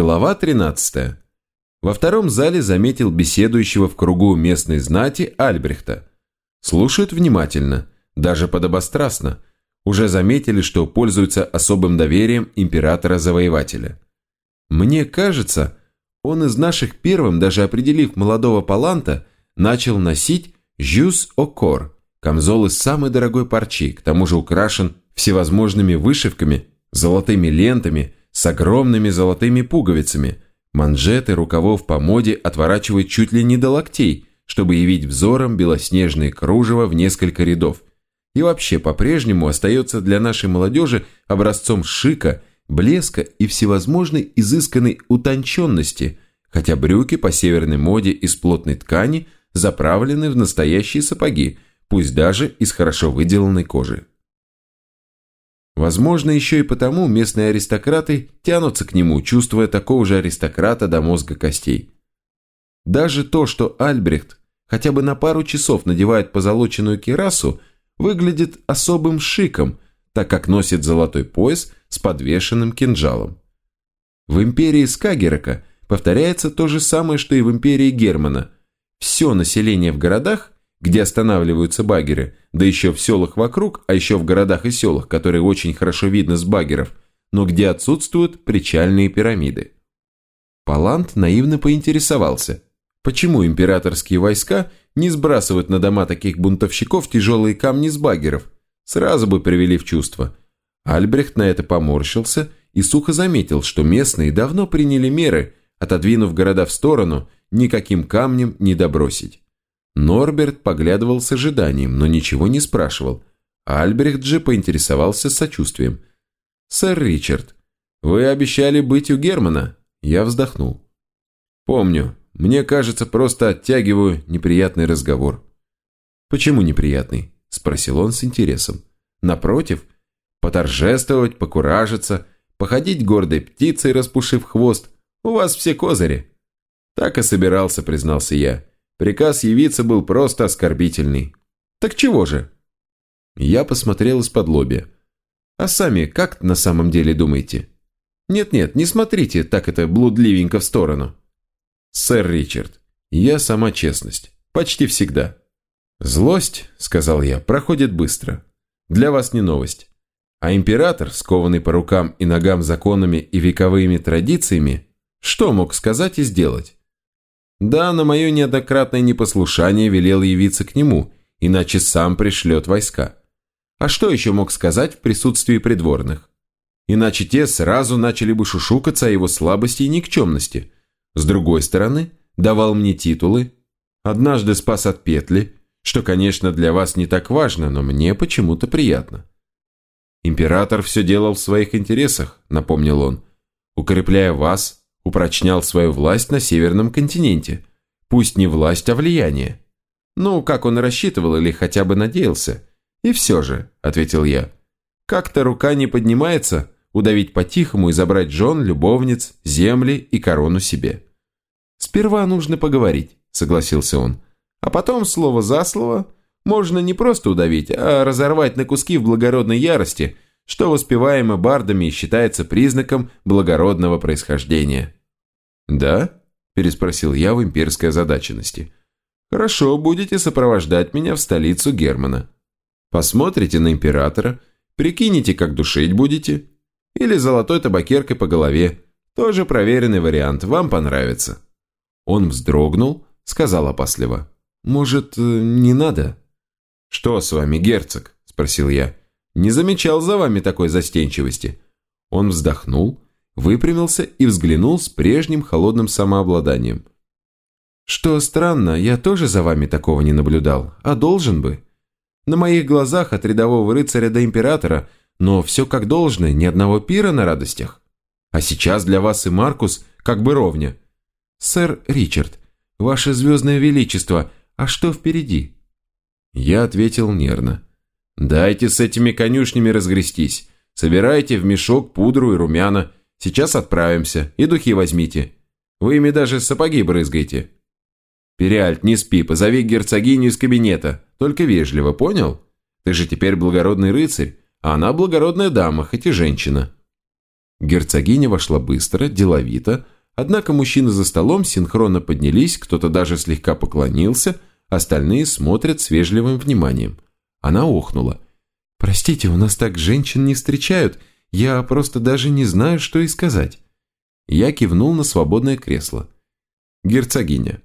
Глава 13. Во втором зале заметил беседующего в кругу местной знати Альбрехта. Слушают внимательно, даже подобострастно. Уже заметили, что пользуются особым доверием императора-завоевателя. Мне кажется, он из наших первым, даже определив молодого паланта, начал носить «жюс окор» – камзол из самой дорогой парчи, к тому же украшен всевозможными вышивками, золотыми лентами – с огромными золотыми пуговицами. Манжеты рукавов по моде отворачивают чуть ли не до локтей, чтобы явить взором белоснежные кружева в несколько рядов. И вообще по-прежнему остается для нашей молодежи образцом шика, блеска и всевозможной изысканной утонченности, хотя брюки по северной моде из плотной ткани заправлены в настоящие сапоги, пусть даже из хорошо выделанной кожи. Возможно, еще и потому местные аристократы тянутся к нему, чувствуя такого же аристократа до мозга костей. Даже то, что Альбрехт хотя бы на пару часов надевает позолоченную кирасу, выглядит особым шиком, так как носит золотой пояс с подвешенным кинжалом. В империи Скагерака повторяется то же самое, что и в империи Германа. Все население в городах где останавливаются багеры, да еще в селах вокруг, а еще в городах и селах, которые очень хорошо видно с багеров, но где отсутствуют причальные пирамиды. Палант наивно поинтересовался, почему императорские войска не сбрасывают на дома таких бунтовщиков тяжелые камни с багеров, сразу бы привели в чувство. Альбрехт на это поморщился и сухо заметил, что местные давно приняли меры, отодвинув города в сторону, никаким камнем не добросить. Норберт поглядывал с ожиданием, но ничего не спрашивал. А Альбрехт же поинтересовался сочувствием. «Сэр Ричард, вы обещали быть у Германа?» Я вздохнул. «Помню. Мне кажется, просто оттягиваю неприятный разговор». «Почему неприятный?» – спросил он с интересом. «Напротив, поторжествовать, покуражиться, походить гордой птицей, распушив хвост. У вас все козыри». «Так и собирался», – признался я. Приказ явиться был просто оскорбительный. Так чего же? Я посмотрел из-под лобья. А сами как на самом деле думаете? Нет-нет, не смотрите так это блудливенько в сторону. Сэр Ричард, я сама честность. Почти всегда. Злость, сказал я, проходит быстро. Для вас не новость. А император, скованный по рукам и ногам законами и вековыми традициями, что мог сказать и сделать? Да, на мое неоднократное непослушание велел явиться к нему, иначе сам пришлет войска. А что еще мог сказать в присутствии придворных? Иначе те сразу начали бы шушукаться о его слабости и никчемности. С другой стороны, давал мне титулы. Однажды спас от петли, что, конечно, для вас не так важно, но мне почему-то приятно. Император все делал в своих интересах, напомнил он, укрепляя вас, упрочнял свою власть на Северном континенте. Пусть не власть, а влияние. Ну, как он рассчитывал или хотя бы надеялся. И все же, ответил я, как-то рука не поднимается удавить по-тихому и забрать жен, любовниц, земли и корону себе. Сперва нужно поговорить, согласился он. А потом, слово за слово, можно не просто удавить, а разорвать на куски в благородной ярости – что воспеваемо бардами и считается признаком благородного происхождения. «Да?» – переспросил я в имперской озадаченности. «Хорошо, будете сопровождать меня в столицу Германа. Посмотрите на императора, прикинете, как душить будете. Или золотой табакеркой по голове. Тоже проверенный вариант, вам понравится». Он вздрогнул, сказал опасливо. «Может, э, не надо?» «Что с вами, герцог?» – спросил я. Не замечал за вами такой застенчивости». Он вздохнул, выпрямился и взглянул с прежним холодным самообладанием. «Что странно, я тоже за вами такого не наблюдал, а должен бы. На моих глазах от рядового рыцаря до императора, но все как должно, ни одного пира на радостях. А сейчас для вас и Маркус как бы ровня. Сэр Ричард, ваше звездное величество, а что впереди?» Я ответил нервно. «Дайте с этими конюшнями разгрестись. Собирайте в мешок пудру и румяна. Сейчас отправимся. И духи возьмите. Вы ими даже сапоги брызгаете». «Периальт, не спи, позови герцогиню из кабинета. Только вежливо, понял? Ты же теперь благородный рыцарь, а она благородная дама, хоть и женщина». Герцогиня вошла быстро, деловито, однако мужчины за столом синхронно поднялись, кто-то даже слегка поклонился, остальные смотрят с вежливым вниманием. Она охнула. «Простите, у нас так женщин не встречают, я просто даже не знаю, что и сказать». Я кивнул на свободное кресло. «Герцогиня,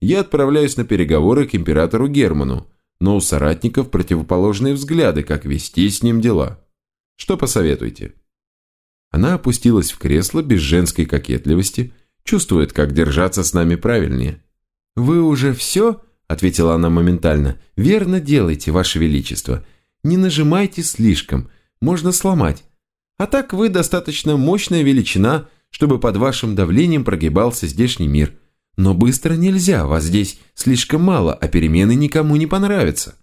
я отправляюсь на переговоры к императору Герману, но у соратников противоположные взгляды, как вести с ним дела. Что посоветуете?» Она опустилась в кресло без женской кокетливости, чувствует, как держаться с нами правильнее. «Вы уже все?» – ответила она моментально. «Верно делайте, Ваше Величество. Не нажимайте слишком, можно сломать. А так вы достаточно мощная величина, чтобы под вашим давлением прогибался здешний мир. Но быстро нельзя, вас здесь слишком мало, а перемены никому не понравятся.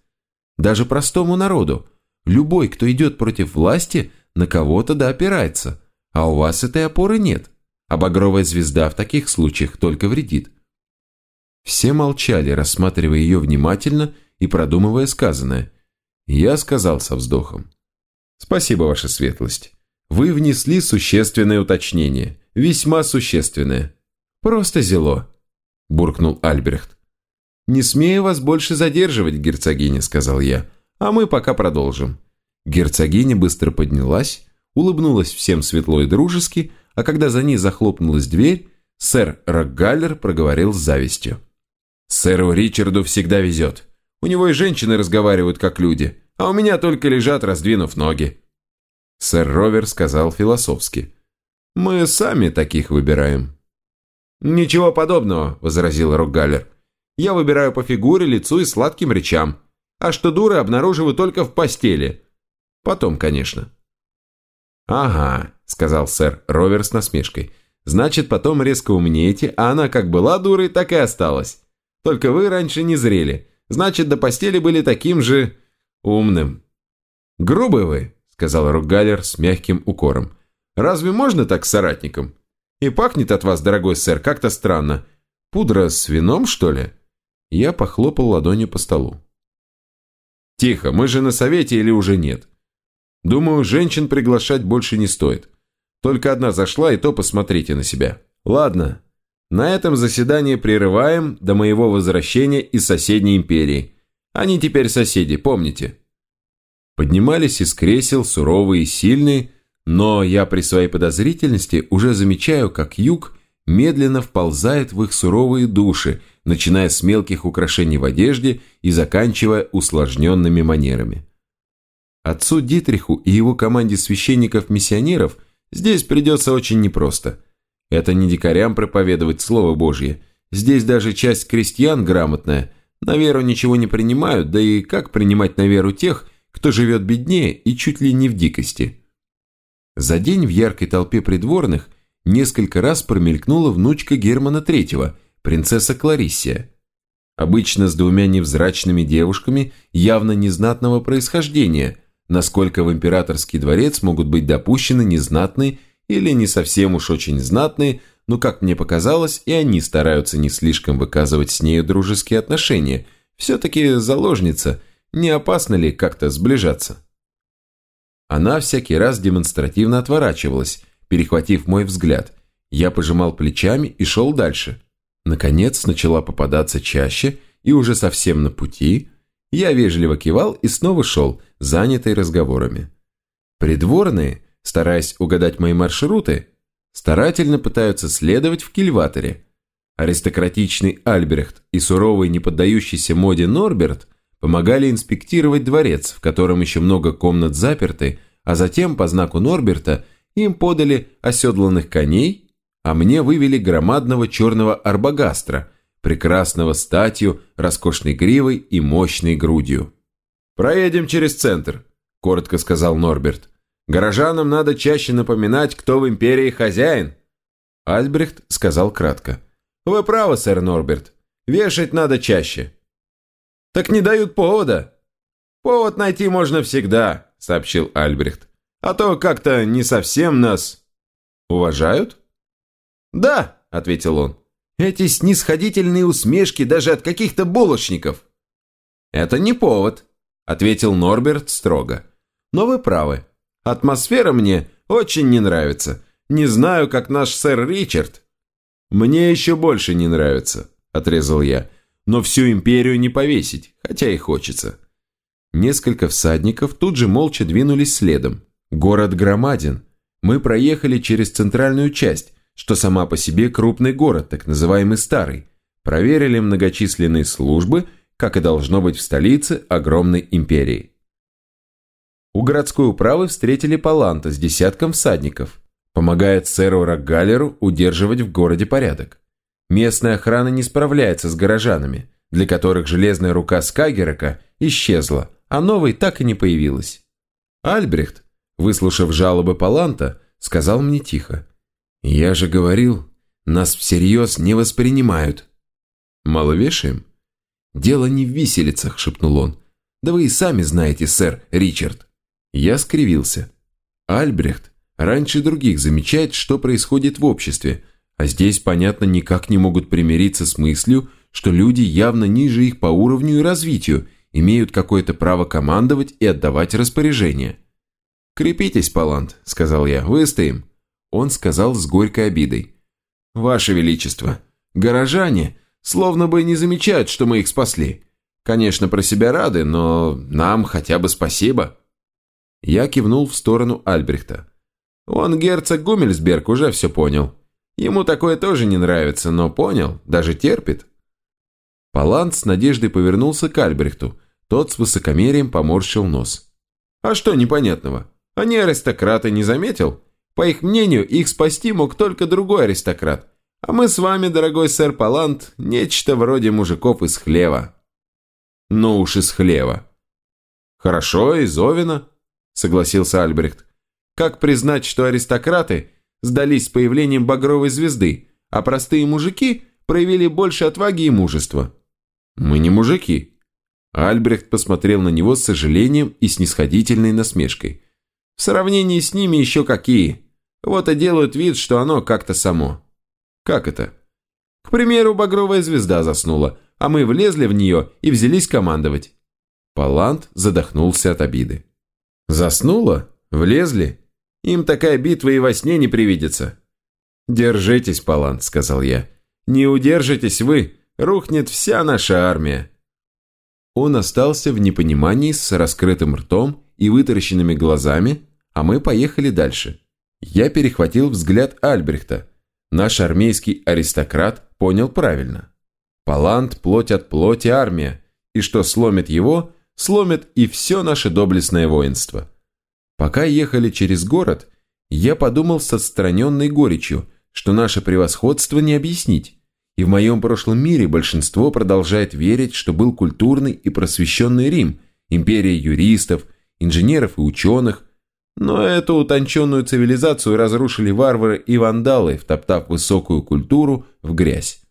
Даже простому народу. Любой, кто идет против власти, на кого-то да опирается, а у вас этой опоры нет. А багровая звезда в таких случаях только вредит. Все молчали, рассматривая ее внимательно и продумывая сказанное. Я сказал со вздохом. «Спасибо, ваша светлость. Вы внесли существенное уточнение. Весьма существенное. Просто зело», – буркнул Альбрехт. «Не смею вас больше задерживать, герцогиня», – сказал я. «А мы пока продолжим. Герцогиня быстро поднялась, улыбнулась всем светло и дружески, а когда за ней захлопнулась дверь, сэр Рокгаллер проговорил с завистью. «Сэру Ричарду всегда везет. У него и женщины разговаривают как люди, а у меня только лежат, раздвинув ноги». Сэр Ровер сказал философски. «Мы сами таких выбираем». «Ничего подобного», – возразил Рокгаллер. «Я выбираю по фигуре, лицу и сладким речам. А что дуры обнаруживаю только в постели. Потом, конечно». «Ага», — сказал сэр Ровер с насмешкой. «Значит, потом резко умнеете, а она как была дурой, так и осталась. Только вы раньше не зрели. Значит, до постели были таким же... умным». «Грубый вы», — сказал Ругалер с мягким укором. «Разве можно так с соратником? И пахнет от вас, дорогой сэр, как-то странно. Пудра с вином, что ли?» Я похлопал ладонью по столу. «Тихо, мы же на совете или уже нет?» Думаю, женщин приглашать больше не стоит. Только одна зашла, и то посмотрите на себя. Ладно, на этом заседание прерываем до моего возвращения из соседней империи. Они теперь соседи, помните? Поднимались из кресел суровые и сильные, но я при своей подозрительности уже замечаю, как юг медленно вползает в их суровые души, начиная с мелких украшений в одежде и заканчивая усложненными манерами. Отцу Дитриху и его команде священников-миссионеров здесь придется очень непросто. Это не дикарям проповедовать Слово Божье. Здесь даже часть крестьян грамотная, на веру ничего не принимают, да и как принимать на веру тех, кто живет беднее и чуть ли не в дикости. За день в яркой толпе придворных несколько раз промелькнула внучка Германа Третьего, принцесса Клариссия. Обычно с двумя невзрачными девушками явно незнатного происхождения – насколько в императорский дворец могут быть допущены незнатные или не совсем уж очень знатные, но, как мне показалось, и они стараются не слишком выказывать с нею дружеские отношения. Все-таки заложница, не опасно ли как-то сближаться? Она всякий раз демонстративно отворачивалась, перехватив мой взгляд. Я пожимал плечами и шел дальше. Наконец начала попадаться чаще, и уже совсем на пути – я вежливо кивал и снова шел, занятый разговорами. Придворные, стараясь угадать мои маршруты, старательно пытаются следовать в кильваторе. Аристократичный Альбрехт и суровый, не поддающийся моде Норберт помогали инспектировать дворец, в котором еще много комнат заперты, а затем, по знаку Норберта, им подали оседланных коней, а мне вывели громадного черного арбагастра – прекрасного статью, роскошной гривой и мощной грудью. «Проедем через центр», – коротко сказал Норберт. «Горожанам надо чаще напоминать, кто в империи хозяин». Альбрехт сказал кратко. «Вы правы, сэр Норберт. Вешать надо чаще». «Так не дают повода». «Повод найти можно всегда», – сообщил Альбрехт. «А то как-то не совсем нас...» «Уважают?» «Да», – ответил он. Эти снисходительные усмешки даже от каких-то булочников. Это не повод, ответил Норберт строго. Но вы правы. Атмосфера мне очень не нравится. Не знаю, как наш сэр Ричард». «Мне еще больше не нравится», – отрезал я. «Но всю империю не повесить, хотя и хочется». Несколько всадников тут же молча двинулись следом. Город громаден. Мы проехали через центральную часть, что сама по себе крупный город, так называемый Старый. Проверили многочисленные службы, как и должно быть в столице огромной империи. У городской управы встретили Паланта с десятком всадников. Помогает сэру Рокгалеру удерживать в городе порядок. Местная охрана не справляется с горожанами, для которых железная рука Скагерака исчезла, а новой так и не появилась. Альбрехт, выслушав жалобы Паланта, сказал мне тихо. «Я же говорил, нас всерьез не воспринимают». «Мало вешаем?» «Дело не в виселицах», — шепнул он. «Да вы и сами знаете, сэр Ричард». Я скривился. Альбрехт раньше других замечает, что происходит в обществе, а здесь, понятно, никак не могут примириться с мыслью, что люди явно ниже их по уровню и развитию, имеют какое-то право командовать и отдавать распоряжения. «Крепитесь, Палант», — сказал я, — «выстоим». Он сказал с горькой обидой. «Ваше Величество, горожане словно бы не замечают, что мы их спасли. Конечно, про себя рады, но нам хотя бы спасибо». Я кивнул в сторону Альбрехта. Он, герцог Гумельсберг, уже все понял. Ему такое тоже не нравится, но понял, даже терпит. Палант с надеждой повернулся к Альбрехту. Тот с высокомерием поморщил нос. «А что непонятного? Они аристократы не заметил? По их мнению, их спасти мог только другой аристократ. А мы с вами, дорогой сэр Палант, нечто вроде мужиков из хлева». «Ну уж из хлева». «Хорошо, из Овена», — согласился Альбрехт. Как признать, что аристократы сдались с появлением багровой звезды, а простые мужики проявили больше отваги и мужества? Мы не мужики. Альбрехт посмотрел на него с сожалением и снисходительной насмешкой. В сравнении с ними еще какие. Вот и делают вид, что оно как-то само. Как это? К примеру, багровая звезда заснула, а мы влезли в нее и взялись командовать. Палант задохнулся от обиды. Заснула? Влезли? Им такая битва и во сне не привидится». «Держитесь, Палант», — сказал я. «Не удержитесь вы, рухнет вся наша армия». Он остался в непонимании с раскрытым ртом и вытаращенными глазами, а мы поехали дальше. Я перехватил взгляд Альбрехта. Наш армейский аристократ понял правильно. Палант – плоть от плоти армия, и что сломит его, сломит и все наше доблестное воинство. Пока ехали через город, я подумал с отстраненной горечью, что наше превосходство не объяснить. И в моем прошлом мире большинство продолжает верить, что был культурный и просвещенный Рим, империя юристов, инженеров и ученых, но эту утонченную цивилизацию разрушили варвары и вандалы, втоптав высокую культуру в грязь.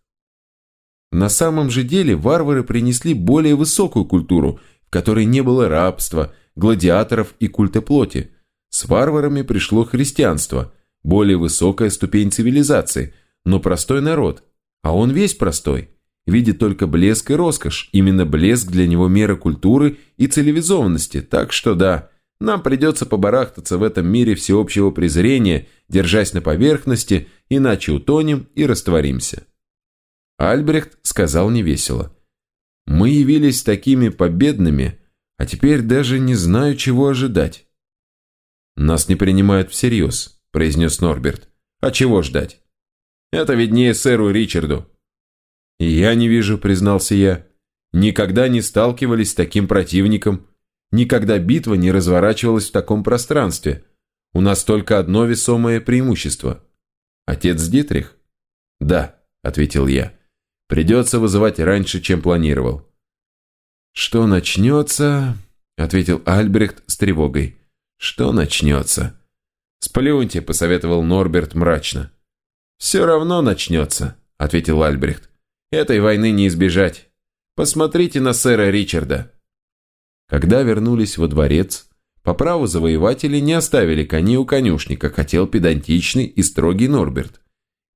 На самом же деле варвары принесли более высокую культуру, в которой не было рабства – гладиаторов и культа плоти. С варварами пришло христианство, более высокая ступень цивилизации, но простой народ, а он весь простой, видит только блеск и роскошь, именно блеск для него мера культуры и цивилизованности, так что да, нам придется побарахтаться в этом мире всеобщего презрения, держась на поверхности, иначе утонем и растворимся. Альбрехт сказал невесело. Мы явились такими победными, а теперь даже не знаю, чего ожидать. «Нас не принимают всерьез», – произнес Норберт. «А чего ждать?» «Это виднее сэру Ричарду». «И я не вижу», – признался я. «Никогда не сталкивались с таким противником. Никогда битва не разворачивалась в таком пространстве. У нас только одно весомое преимущество. Отец Дитрих?» «Да», – ответил я. «Придется вызывать раньше, чем планировал. «Что начнется?» – ответил Альбрехт с тревогой. «Что начнется?» «Сплюньте», – посоветовал Норберт мрачно. «Все равно начнется», – ответил Альбрехт. «Этой войны не избежать. Посмотрите на сэра Ричарда». Когда вернулись во дворец, по праву завоеватели не оставили коней у конюшни, как хотел педантичный и строгий Норберт.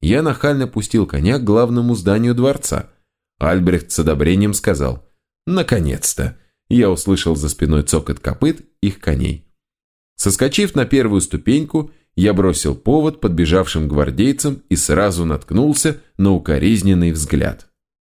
Я нахально пустил коня к главному зданию дворца. Альбрехт с одобрением сказал – Наконец-то! Я услышал за спиной цокот копыт их коней. Соскочив на первую ступеньку, я бросил повод подбежавшим гвардейцам и сразу наткнулся на укоризненный взгляд.